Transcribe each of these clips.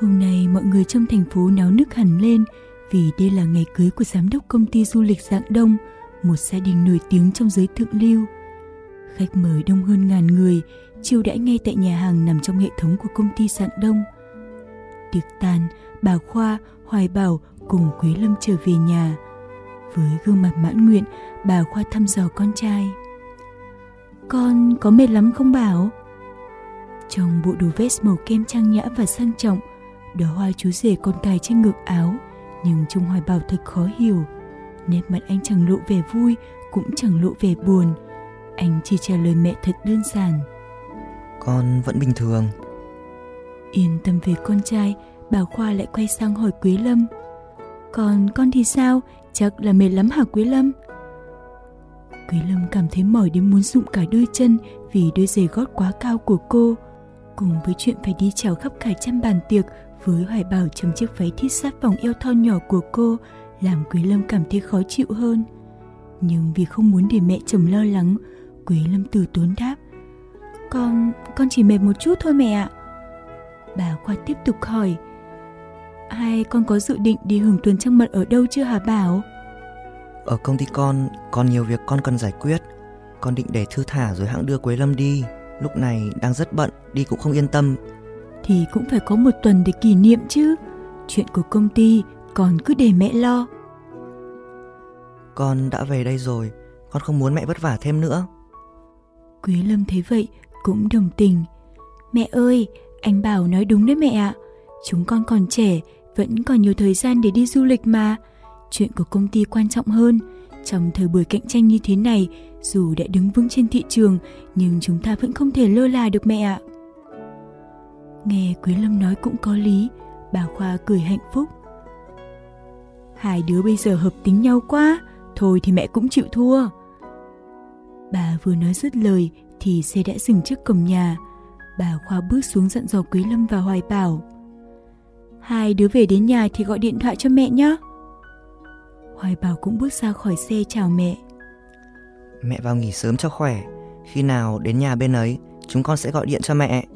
Hôm nay mọi người trong thành phố náo nức hẳn lên vì đây là ngày cưới của giám đốc công ty du lịch Dạng Đông, một gia đình nổi tiếng trong giới thượng lưu. Khách mời đông hơn ngàn người, chiêu đãi ngay tại nhà hàng nằm trong hệ thống của công ty Dạng Đông. Tiệc tàn, bà Khoa, Hoài Bảo cùng Quý Lâm trở về nhà. Với gương mặt mãn nguyện, bà Khoa thăm dò con trai. Con có mệt lắm không Bảo? Trong bộ đồ vest màu kem trang nhã và sang trọng, đóa hoa chú rể con cài trên ngực áo, nhưng Trung Hoài Bảo thật khó hiểu. Nét mặt anh chẳng lộ vẻ vui, cũng chẳng lộ vẻ buồn. Anh chỉ trả lời mẹ thật đơn giản. Con vẫn bình thường. Yên tâm về con trai, bà Khoa lại quay sang hỏi Quý Lâm. Còn con thì sao? Chắc là mệt lắm hả Quý Lâm? Quý Lâm cảm thấy mỏi đến muốn rụng cả đôi chân vì đôi giày gót quá cao của cô. Cùng với chuyện phải đi chào khắp cả trăm bàn tiệc với Hoài Bảo trong chiếc váy thít sát vòng eo thon nhỏ của cô làm Quý Lâm cảm thấy khó chịu hơn. Nhưng vì không muốn để mẹ chồng lo lắng, Quý Lâm từ tốn đáp. Con, con chỉ mệt một chút thôi mẹ ạ. Bà Khoa tiếp tục hỏi. Hay con có dự định đi hưởng tuần trăng mật ở đâu chưa hả Bảo? Ở công ty con còn nhiều việc con cần giải quyết. Con định để thư thả rồi hãng đưa Quế Lâm đi. Lúc này đang rất bận, đi cũng không yên tâm. Thì cũng phải có một tuần để kỷ niệm chứ. Chuyện của công ty còn cứ để mẹ lo. Con đã về đây rồi, con không muốn mẹ vất vả thêm nữa. Quý Lâm thấy vậy cũng đồng tình. Mẹ ơi, anh Bảo nói đúng đấy mẹ ạ. Chúng con còn trẻ, vẫn còn nhiều thời gian để đi du lịch mà. Chuyện của công ty quan trọng hơn. Trong thời buổi cạnh tranh như thế này, dù đã đứng vững trên thị trường, nhưng chúng ta vẫn không thể lơ là được mẹ ạ. Nghe Quý Lâm nói cũng có lý, bà Khoa cười hạnh phúc. Hai đứa bây giờ hợp tính nhau quá, thôi thì mẹ cũng chịu thua. Bà vừa nói dứt lời thì xe đã dừng trước cổng nhà. Bà Khoa bước xuống dặn dò Quý Lâm và Hoài Bảo. Hai đứa về đến nhà thì gọi điện thoại cho mẹ nhé. Hoài Bảo cũng bước ra khỏi xe chào mẹ. Mẹ vào nghỉ sớm cho khỏe. Khi nào đến nhà bên ấy, chúng con sẽ gọi điện cho mẹ.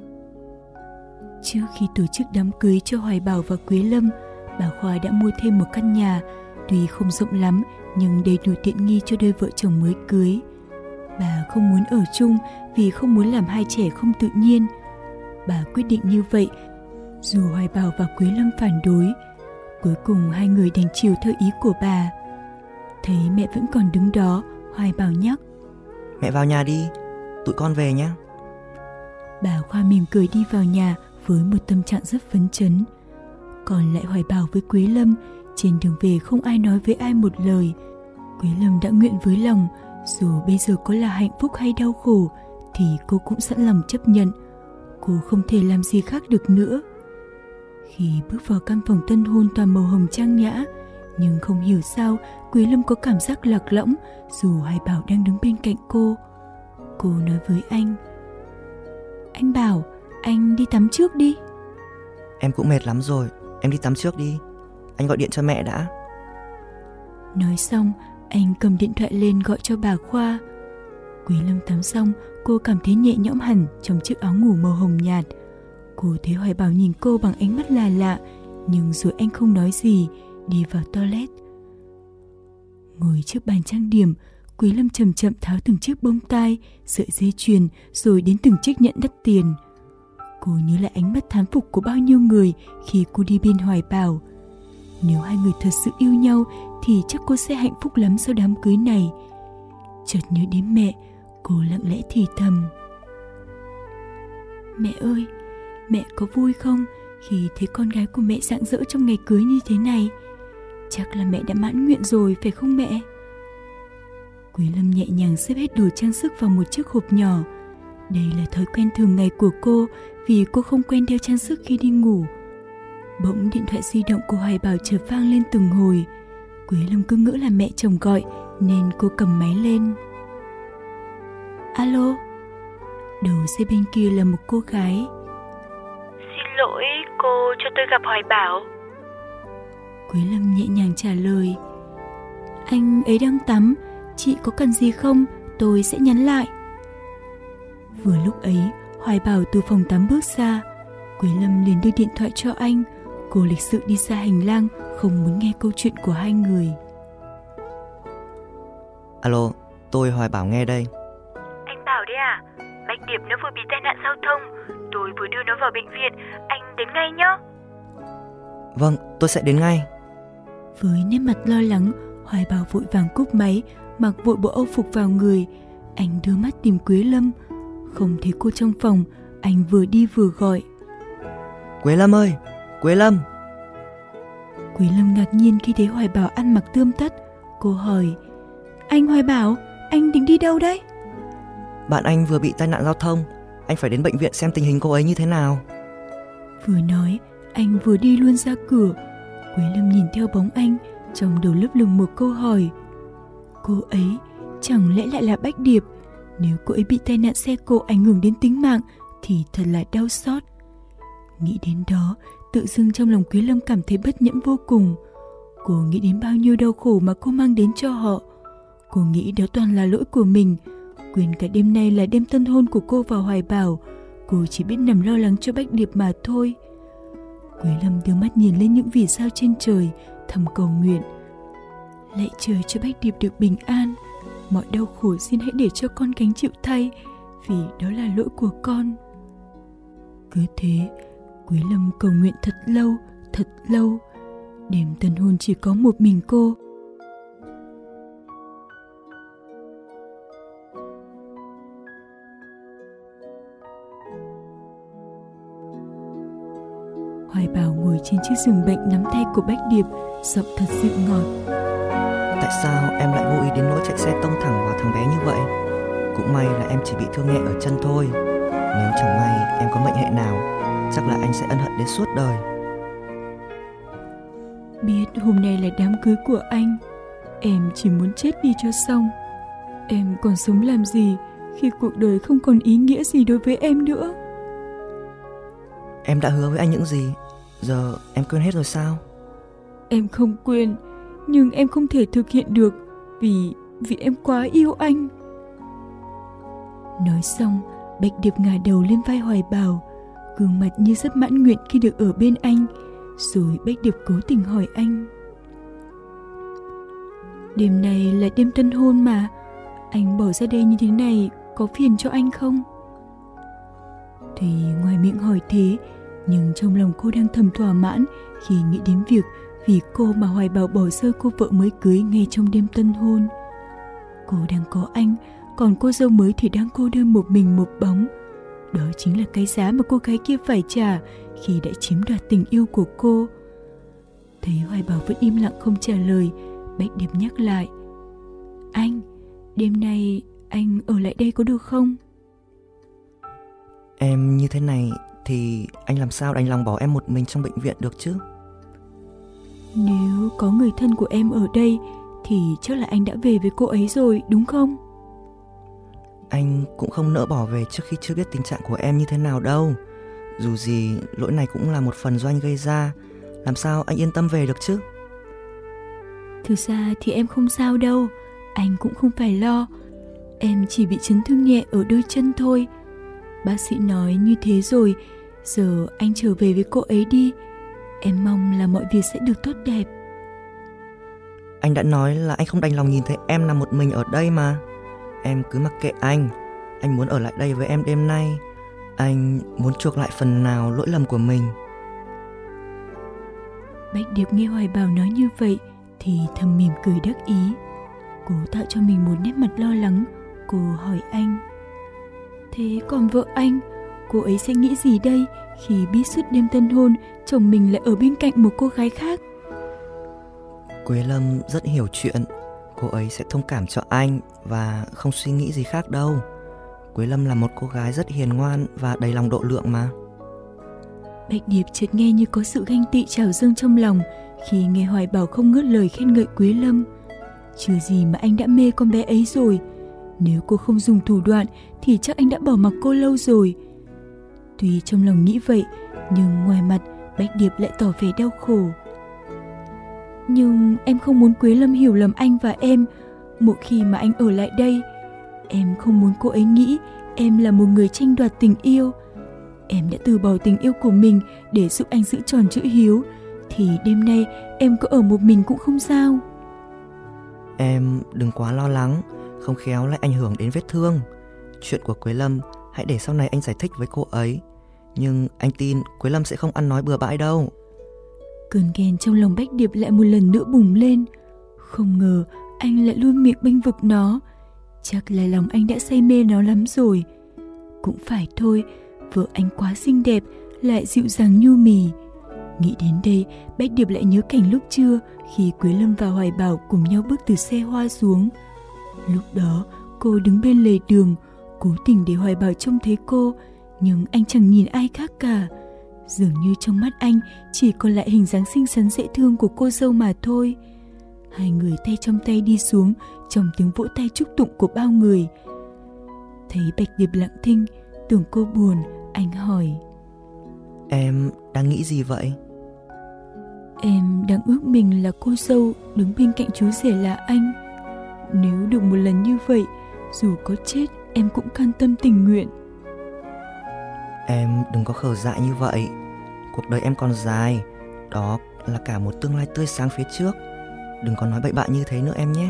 Trước khi tổ chức đám cưới cho Hoài Bảo và Quý Lâm, bà Khoa đã mua thêm một căn nhà, tuy không rộng lắm nhưng đầy đủ tiện nghi cho đôi vợ chồng mới cưới. Bà không muốn ở chung vì không muốn làm hai trẻ không tự nhiên. Bà quyết định như vậy, dù Hoài Bảo và Quý Lâm phản đối. Cuối cùng hai người đành chiều theo ý của bà. Thấy mẹ vẫn còn đứng đó, Hoài Bảo nhắc. Mẹ vào nhà đi, tụi con về nhé. Bà Khoa mỉm cười đi vào nhà với một tâm trạng rất phấn chấn. Còn lại Hoài Bảo với Quý Lâm, trên đường về không ai nói với ai một lời. Quý Lâm đã nguyện với lòng, dù bây giờ có là hạnh phúc hay đau khổ, thì cô cũng sẵn lòng chấp nhận. Cô không thể làm gì khác được nữa. Khi bước vào căn phòng tân hôn toàn màu hồng trang nhã, nhưng không hiểu sao Quý Lâm có cảm giác lạc lõng dù Hoài Bảo đang đứng bên cạnh cô. Cô nói với anh. Anh Bảo, anh đi tắm trước đi. Em cũng mệt lắm rồi, em đi tắm trước đi. Anh gọi điện cho mẹ đã. Nói xong, anh cầm điện thoại lên gọi cho bà Khoa. Quý Lâm tắm xong, cô cảm thấy nhẹ nhõm hẳn trong chiếc áo ngủ màu hồng nhạt. Cô thấy Hoài Bảo nhìn cô bằng ánh mắt là lạ, nhưng rồi anh không nói gì, đi vào toilet. Ngồi trước bàn trang điểm, Quý Lâm chậm chậm tháo từng chiếc bông tai, sợi dây chuyền rồi đến từng chiếc nhẫn đắt tiền. Cô nhớ lại ánh mắt thán phục của bao nhiêu người khi cô đi bên Hoài Bảo. Nếu hai người thật sự yêu nhau thì chắc cô sẽ hạnh phúc lắm sau đám cưới này. Chợt nhớ đến mẹ, cô lặng lẽ thì thầm. Mẹ ơi, mẹ có vui không khi thấy con gái của mẹ rạng rỡ trong ngày cưới như thế này? Chắc là mẹ đã mãn nguyện rồi phải không mẹ? Quý Lâm nhẹ nhàng xếp hết đồ trang sức vào một chiếc hộp nhỏ. Đây là thói quen thường ngày của cô vì cô không quen đeo trang sức khi đi ngủ. Bỗng điện thoại di động của Hoài Bảo chợt vang lên từng hồi. Quý Lâm cứ ngỡ là mẹ chồng gọi nên cô cầm máy lên. Alo? Đầu dây bên kia là một cô gái. Xin lỗi, cô cho tôi gặp Hoài Bảo. Quý Lâm nhẹ nhàng trả lời. Anh ấy đang tắm, chị có cần gì không? Tôi sẽ nhắn lại. Vừa lúc ấy, Hoài Bảo từ phòng tắm bước ra. Quý Lâm liền đưa điện thoại cho anh. Cô lịch sự đi ra hành lang, không muốn nghe câu chuyện của hai người. Alo, tôi Hoài Bảo nghe đây. Anh Bảo đấy à? Bạch Điệp nó vừa bị tai nạn giao thông. Tôi vừa đưa nó vào bệnh viện. Anh đến ngay nhé. Vâng, tôi sẽ đến ngay. Với nét mặt lo lắng, Hoài Bảo vội vàng cúp máy, mặc vội bộ âu phục vào người. Anh đưa mắt tìm Quế Lâm. Không thấy cô trong phòng, anh vừa đi vừa gọi. Quế Lâm ơi, Quế Lâm. Quế Lâm ngạc nhiên khi thấy Hoài Bảo ăn mặc tươm tất. Cô hỏi, anh Hoài Bảo, anh định đi đâu đấy? Bạn anh vừa bị tai nạn giao thông, anh phải đến bệnh viện xem tình hình cô ấy như thế nào. Vừa nói, anh vừa đi luôn ra cửa. Quế Lâm nhìn theo bóng anh, trong đầu lấp lửng một câu hỏi. Cô ấy chẳng lẽ lại là Bách Điệp? Nếu cô ấy bị tai nạn xe cộ ảnh hưởng đến tính mạng thì thật là đau xót. Nghĩ đến đó, tự dưng trong lòng Quý Lâm cảm thấy bất nhẫn vô cùng. Cô nghĩ đến bao nhiêu đau khổ mà cô mang đến cho họ. Cô nghĩ đó toàn là lỗi của mình. Quên cả đêm nay là đêm tân hôn của cô và Hoài Bảo. Cô chỉ biết nằm lo lắng cho Bách Điệp mà thôi. Quế Lâm đưa mắt nhìn lên những vì sao trên trời, thầm cầu nguyện. Lạy trời cho Bách Điệp được bình an. Mọi đau khổ xin hãy để cho con gánh chịu thay, vì đó là lỗi của con. Cứ thế, Quý Lâm cầu nguyện thật lâu, thật lâu. Đêm tân hôn chỉ có một mình cô. Hoài Bảo ngồi trên chiếc giường bệnh nắm tay của Bách Điệp, giọng thật dịu ngọt. Tại sao em lại vô ý đến nỗi chạy xe tông thẳng vào thằng bé như vậy? Cũng may là em chỉ bị thương nhẹ ở chân thôi. Nếu chẳng may em có mệnh hệ nào, chắc là anh sẽ ân hận đến suốt đời. Biết hôm nay là đám cưới của anh, em chỉ muốn chết đi cho xong. Em còn sống làm gì khi cuộc đời không còn ý nghĩa gì đối với em nữa? Em đã hứa với anh những gì Giờ em quên hết rồi sao Em không quên nhưng em không thể thực hiện được Vì vì em quá yêu anh Nói xong, Bạch Điệp ngả đầu lên vai Hoài Bảo, Gương mặt như rất mãn nguyện khi được ở bên anh, Rồi Bạch Điệp cố tình hỏi anh Đêm này là đêm tân hôn mà, Anh bỏ ra đây như thế này Có phiền cho anh không? Thì ngoài miệng hỏi thế, nhưng trong lòng cô đang thầm thỏa mãn khi nghĩ đến việc vì cô mà Hoài Bảo bỏ rơi cô vợ mới cưới ngay trong đêm tân hôn. Cô đang có anh, còn cô dâu mới thì đang cô đơn một mình một bóng. Đó chính là cái giá mà cô gái kia phải trả khi đã chiếm đoạt tình yêu của cô. Thấy Hoài Bảo vẫn im lặng không trả lời, bách Điệp nhắc lại. Anh, đêm nay anh ở lại đây có được không? Em như thế này thì anh làm sao đành lòng bỏ em một mình trong bệnh viện được chứ? Nếu có người thân của em ở đây thì chắc là anh đã về với cô ấy rồi, đúng không? Anh cũng không nỡ bỏ về trước khi chưa biết tình trạng của em như thế nào đâu. Dù gì, lỗi này cũng là một phần do anh gây ra. Làm sao anh yên tâm về được chứ? Thực ra thì em không sao đâu, anh cũng không phải lo. Em chỉ bị chấn thương nhẹ ở đôi chân thôi. Bác sĩ nói như thế rồi Giờ anh trở về với cô ấy đi Em mong là mọi việc sẽ được tốt đẹp. Anh đã nói là anh không đành lòng nhìn thấy em nằm một mình ở đây mà. Em cứ mặc kệ anh. Anh muốn ở lại đây với em đêm nay. Anh muốn chuộc lại phần nào lỗi lầm của mình. Bách Điệp nghe Hoài Bảo nói như vậy Thì thầm mỉm cười đắc ý. Cô tạo cho mình một nét mặt lo lắng. Cô hỏi anh Thế còn vợ anh? Cô ấy sẽ nghĩ gì đây khi biết suốt đêm tân hôn chồng mình lại ở bên cạnh một cô gái khác quế lâm rất hiểu chuyện cô ấy sẽ thông cảm cho anh và không suy nghĩ gì khác đâu. Quế Lâm là một cô gái rất hiền ngoan và đầy lòng độ lượng mà. Bạch Điệp chợt nghe như có sự ganh tị trào dâng trong lòng khi nghe Hoài Bảo không ngớt lời khen ngợi Quế Lâm. Chưa gì mà anh đã mê con bé ấy rồi. Nếu cô không dùng thủ đoạn thì chắc anh đã bỏ mặc cô lâu rồi. Tuy trong lòng nghĩ vậy, nhưng ngoài mặt bách Điệp lại tỏ vẻ đau khổ. Nhưng em không muốn Quế Lâm hiểu lầm anh và em. Một khi mà anh ở lại đây, em không muốn cô ấy nghĩ em là một người tranh đoạt tình yêu. Em đã từ bỏ tình yêu của mình để giúp anh giữ tròn chữ hiếu, thì đêm nay em có ở một mình cũng không sao. Em đừng quá lo lắng, không khéo lại ảnh hưởng đến vết thương. Chuyện của Quế Lâm hãy để sau này anh giải thích với cô ấy. Nhưng anh tin Quế Lâm sẽ không ăn nói bừa bãi đâu. Cơn ghen trong lòng Bách Điệp lại một lần nữa bùng lên. Không ngờ anh lại luôn miệng bênh vực nó. Chắc là lòng anh đã say mê nó lắm rồi. Cũng phải thôi, vợ anh quá xinh đẹp, lại dịu dàng nhu mì. Nghĩ đến đây, Bách Điệp lại nhớ cảnh lúc trưa khi Quế Lâm và Hoài Bảo cùng nhau bước từ xe hoa xuống. Lúc đó, cô đứng bên lề đường, cố tình để Hoài Bảo trông thấy cô, nhưng anh chẳng nhìn ai khác cả. Dường như trong mắt anh chỉ còn lại hình dáng xinh xắn dễ thương của cô dâu mà thôi. Hai người tay trong tay đi xuống trong tiếng vỗ tay chúc tụng của bao người. Thấy Bạch Điệp lặng thinh, tưởng cô buồn, anh hỏi. Em đang nghĩ gì vậy? Em đang ước mình là cô dâu đứng bên cạnh chú rể là anh. Nếu được một lần như vậy, dù có chết em cũng can tâm tình nguyện. Em đừng có khờ dại như vậy. Cuộc đời em còn dài, đó là cả một tương lai tươi sáng phía trước. Đừng có nói bậy bạ như thế nữa em nhé.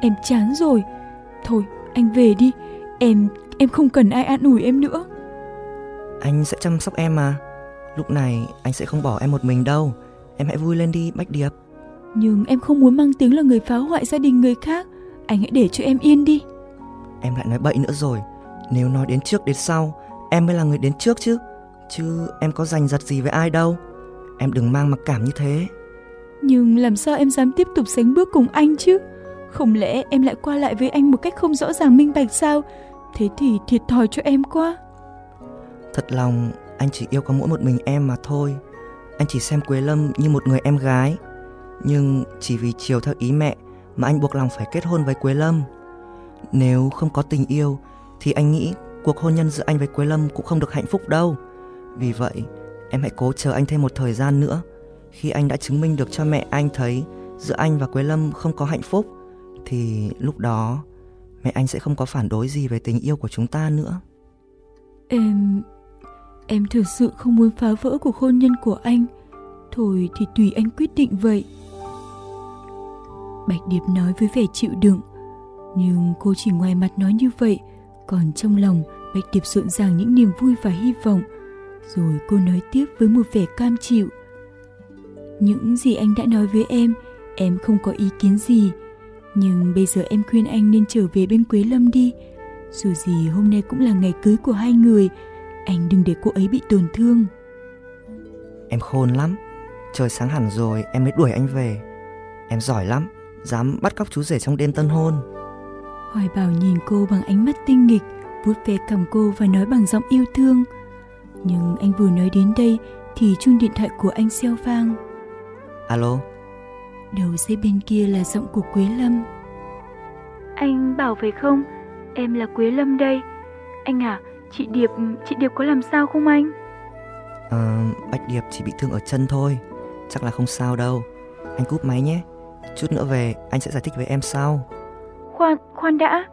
Em chán rồi. Thôi, anh về đi. Em em không cần ai an ủi em nữa. Anh sẽ chăm sóc em mà. Lúc này anh sẽ không bỏ em một mình đâu. Em hãy vui lên đi, Bách Điệp. Nhưng em không muốn mang tiếng là người phá hoại gia đình người khác. Anh hãy để cho em yên đi. Em lại nói bậy nữa rồi. Nếu nói đến trước đến sau, em mới là người đến trước chứ. Chứ em có giành giật gì với ai đâu. Em đừng mang mặc cảm như thế. Nhưng làm sao em dám tiếp tục sánh bước cùng anh chứ? Không lẽ em lại qua lại với anh một cách không rõ ràng minh bạch sao? Thế thì thiệt thòi cho em quá. Thật lòng, anh chỉ yêu có mỗi một mình em mà thôi. Anh chỉ xem Quế Lâm như một người em gái. Nhưng chỉ vì chiều theo ý mẹ mà anh buộc lòng phải kết hôn với Quế Lâm. Nếu không có tình yêu thì anh nghĩ cuộc hôn nhân giữa anh với Quế Lâm cũng không được hạnh phúc đâu. Vì vậy, em hãy cố chờ anh thêm một thời gian nữa. Khi anh đã chứng minh được cho mẹ anh thấy giữa anh và Quế Lâm không có hạnh phúc thì lúc đó mẹ anh sẽ không có phản đối gì về tình yêu của chúng ta nữa. Em em thực sự không muốn phá vỡ cuộc hôn nhân của anh. Thôi thì tùy anh quyết định vậy. Bạch Điệp nói với vẻ chịu đựng, nhưng cô chỉ ngoài mặt nói như vậy, còn trong lòng Bạch Điệp rộn ràng những niềm vui và hy vọng. Rồi cô nói tiếp với một vẻ cam chịu. Những gì anh đã nói với em, em không có ý kiến gì. Nhưng bây giờ em khuyên anh nên trở về bên Quế Lâm đi. Dù gì hôm nay cũng là ngày cưới của hai người, anh đừng để cô ấy bị tổn thương. Em khôn lắm, trời sáng hẳn rồi em mới đuổi anh về. Em giỏi lắm, dám bắt cóc chú rể trong đêm tân hôn. Hoài Bảo nhìn cô bằng ánh mắt tinh nghịch, vuốt ve cầm cô và nói bằng giọng yêu thương. Nhưng anh vừa nói đến đây thì chuông điện thoại của anh reo vang. Alo? Đầu dây bên kia là giọng của Quế Lâm. Anh bảo phải không? Em là Quế Lâm đây. Anh à, chị Điệp, chị Điệp có làm sao không anh? Ờ, Bạch Điệp chỉ bị thương ở chân thôi. Chắc là không sao đâu. Anh cúp máy nhé. Chút nữa về anh sẽ giải thích với em sau. Khoan, khoan đã.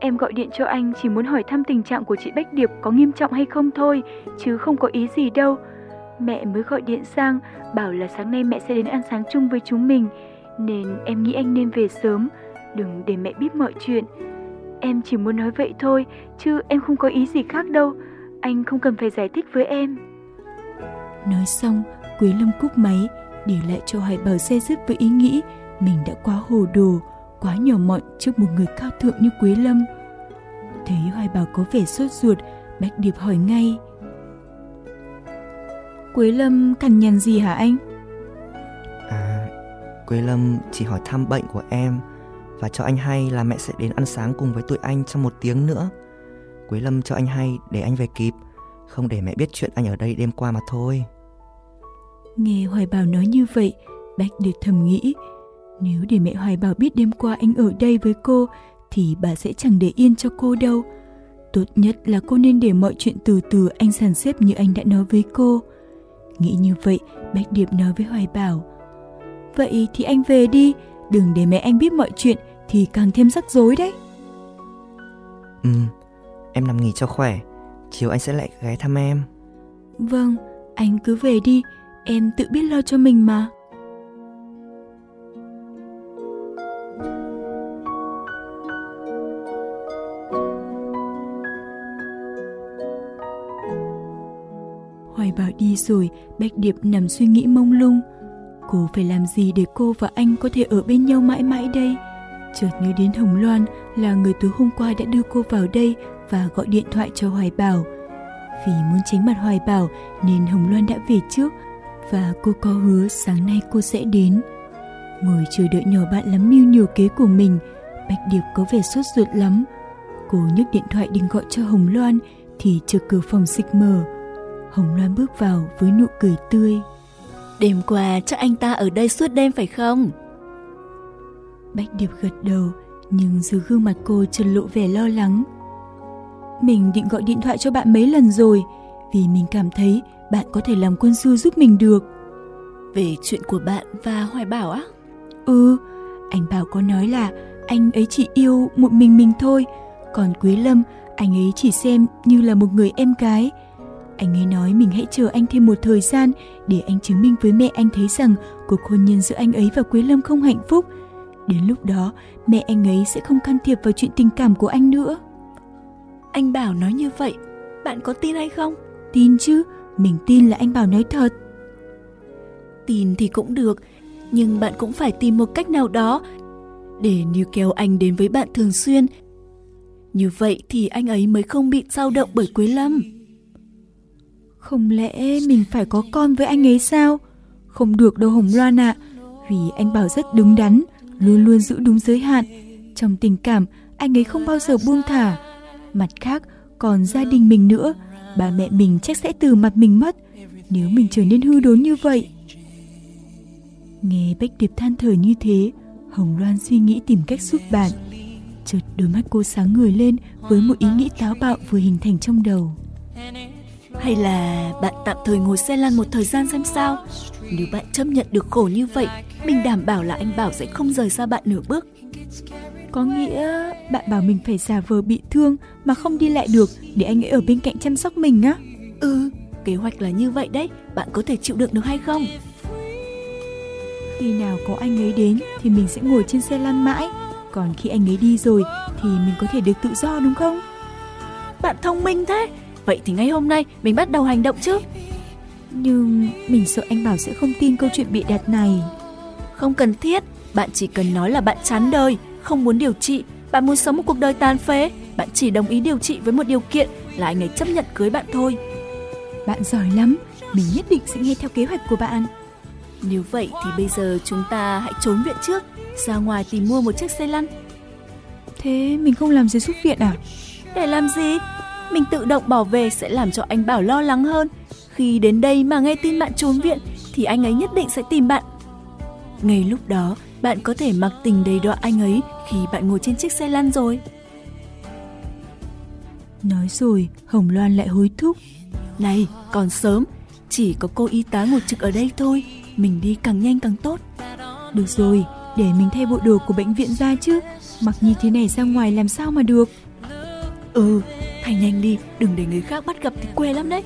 Em gọi điện cho anh chỉ muốn hỏi thăm tình trạng của chị Bách Điệp có nghiêm trọng hay không thôi, chứ không có ý gì đâu. Mẹ mới gọi điện sang, bảo là sáng nay mẹ sẽ đến ăn sáng chung với chúng mình, nên em nghĩ anh nên về sớm, đừng để mẹ biết mọi chuyện. Em chỉ muốn nói vậy thôi, chứ em không có ý gì khác đâu. Anh không cần phải giải thích với em. Nói xong, Quý Lâm cúp máy, để lại cho Hải Bảo xe dứt với ý nghĩ mình đã quá hồ đồ, quá nhỏ mọn trước một người cao thượng như Quế Lâm. Thấy Hoài Bảo có vẻ sốt ruột, Bạch Điệp hỏi ngay. Quế Lâm cằn nhằn gì hả anh? À, Quế Lâm chỉ hỏi thăm bệnh của em và cho anh hay là mẹ sẽ đến ăn sáng cùng với tụi anh trong một tiếng nữa. Quế Lâm cho anh hay để anh về kịp, không để mẹ biết chuyện anh ở đây đêm qua mà thôi. Nghe Hoài Bảo nói như vậy, Bách Điệp thầm nghĩ, nếu để mẹ Hoài Bảo biết đêm qua anh ở đây với cô thì bà sẽ chẳng để yên cho cô đâu. Tốt nhất là cô nên để mọi chuyện từ từ anh sàn xếp như anh đã nói với cô. Nghĩ như vậy, Bách Điệp nói với Hoài Bảo. Vậy thì anh về đi, đừng để mẹ anh biết mọi chuyện thì càng thêm rắc rối đấy. Ừ, em nằm nghỉ cho khỏe, chiều anh sẽ lại ghé thăm em. Vâng, anh cứ về đi, em tự biết lo cho mình mà. Đi rồi, Bạch Điệp nằm suy nghĩ mông lung. Cô phải làm gì để cô và anh có thể ở bên nhau mãi mãi đây? Chợt nhớ đến Hồng Loan là người tối hôm qua đã đưa cô vào đây và gọi điện thoại cho Hoài Bảo. Vì muốn tránh mặt Hoài Bảo nên Hồng Loan đã về trước và cô có hứa sáng nay cô sẽ đến. Ngồi chờ đợi nhỏ bạn lắm mưu nhiều kế của mình, Bạch Điệp có vẻ sốt ruột lắm. Cô nhấc điện thoại định gọi cho Hồng Loan thì chợt cửa phòng xịch mở. Hồng Loan bước vào với nụ cười tươi. Đêm qua chắc anh ta ở đây suốt đêm phải không? Bạch Điệp gật đầu, nhưng dưới gương mặt cô chợt lộ vẻ lo lắng. Mình định gọi điện thoại cho bạn mấy lần rồi, vì mình cảm thấy bạn có thể làm quân sư giúp mình được. Về chuyện của bạn và Hoài Bảo á? Ừ, anh Bảo có nói là anh ấy chỉ yêu một mình mình thôi, còn Quý Lâm anh ấy chỉ xem như là một người em gái. Anh ấy nói mình hãy chờ anh thêm một thời gian để anh chứng minh với mẹ anh thấy rằng cuộc hôn nhân giữa anh ấy và Quế Lâm không hạnh phúc. Đến lúc đó, mẹ anh ấy sẽ không can thiệp vào chuyện tình cảm của anh nữa. Anh Bảo nói như vậy, bạn có tin hay không? Tin chứ, mình tin là anh Bảo nói thật. Tin thì cũng được, nhưng bạn cũng phải tìm một cách nào đó để níu kéo anh đến với bạn thường xuyên. Như vậy thì anh ấy mới không bị dao động bởi Quế Lâm. Không lẽ mình phải có con với anh ấy sao? Không được đâu Hồng Loan ạ, à, vì anh Bảo rất đứng đắn, luôn luôn giữ đúng giới hạn. Trong tình cảm, anh ấy không bao giờ buông thả. Mặt khác, còn gia đình mình nữa, bà mẹ mình chắc sẽ từ mặt mình mất nếu mình trở nên hư đốn như vậy. Nghe Bách Điệp than thở như thế, Hồng Loan suy nghĩ tìm cách giúp bạn. Chợt đôi mắt cô sáng người lên với một ý nghĩ táo bạo vừa hình thành trong đầu. Hay là bạn tạm thời ngồi xe lăn một thời gian xem sao? Nếu bạn chấp nhận được khổ như vậy, mình đảm bảo là anh Bảo sẽ không rời xa bạn nửa bước. Có nghĩa bạn bảo mình phải giả vờ bị thương mà không đi lại được để anh ấy ở bên cạnh chăm sóc mình á? Ừ, kế hoạch là như vậy đấy, bạn có thể chịu đựng được hay không? Khi nào có anh ấy đến thì mình sẽ ngồi trên xe lăn mãi, còn khi anh ấy đi rồi thì mình có thể được tự do đúng không? Bạn thông minh thế, vậy thì ngay hôm nay mình bắt đầu hành động chứ. Nhưng mình sợ anh Bảo sẽ không tin câu chuyện bị đặt này. Không cần thiết, bạn chỉ cần nói là bạn chán đời, không muốn điều trị, bạn muốn sống một cuộc đời tàn phế, bạn chỉ đồng ý điều trị với một điều kiện là anh ấy chấp nhận cưới bạn thôi. Bạn giỏi lắm, mình nhất định sẽ nghe theo kế hoạch của bạn. Nếu vậy thì bây giờ chúng ta hãy trốn viện trước, ra ngoài tìm mua một chiếc xe lăn. Thế mình không làm gì xuất viện à? Để làm gì? Mình tự động bỏ về sẽ làm cho anh Bảo lo lắng hơn. Khi đến đây mà nghe tin bạn trốn viện thì anh ấy nhất định sẽ tìm bạn. Ngay lúc đó, bạn có thể mặc tình đầy đọa anh ấy khi bạn ngồi trên chiếc xe lăn rồi. Nói rồi, Hồng Loan lại hối thúc. Này, còn sớm, chỉ có cô y tá ngồi trực ở đây thôi, mình đi càng nhanh càng tốt. Được rồi, để mình thay bộ đồ của bệnh viện ra chứ, mặc như thế này ra ngoài làm sao mà được. Ừ, thay nhanh đi, đừng để người khác bắt gặp thì quê lắm đấy.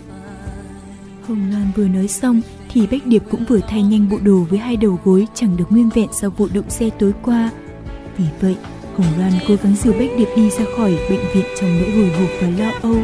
Hồng Loan vừa nói xong thì Bách Điệp cũng vừa thay nhanh bộ đồ với hai đầu gối chẳng được nguyên vẹn sau vụ đụng xe tối qua. Vì vậy, Hồng Loan cố gắng dìu Bách Điệp đi ra khỏi bệnh viện trong nỗi hồi hộp và lo âu.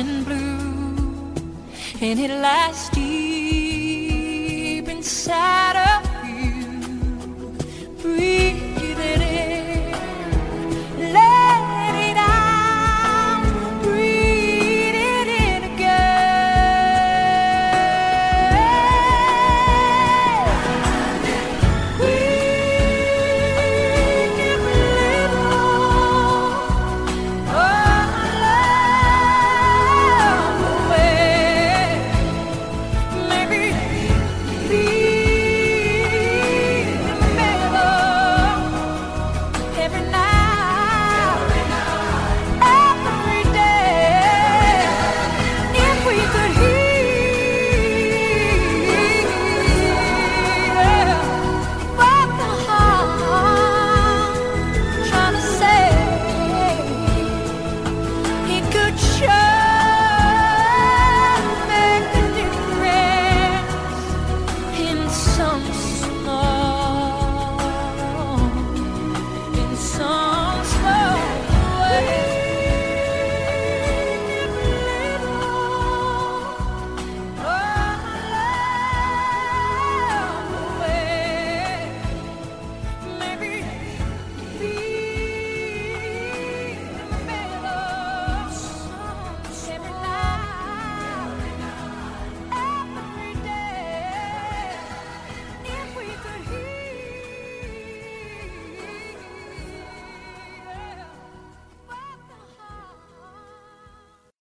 something blue, and it lasts.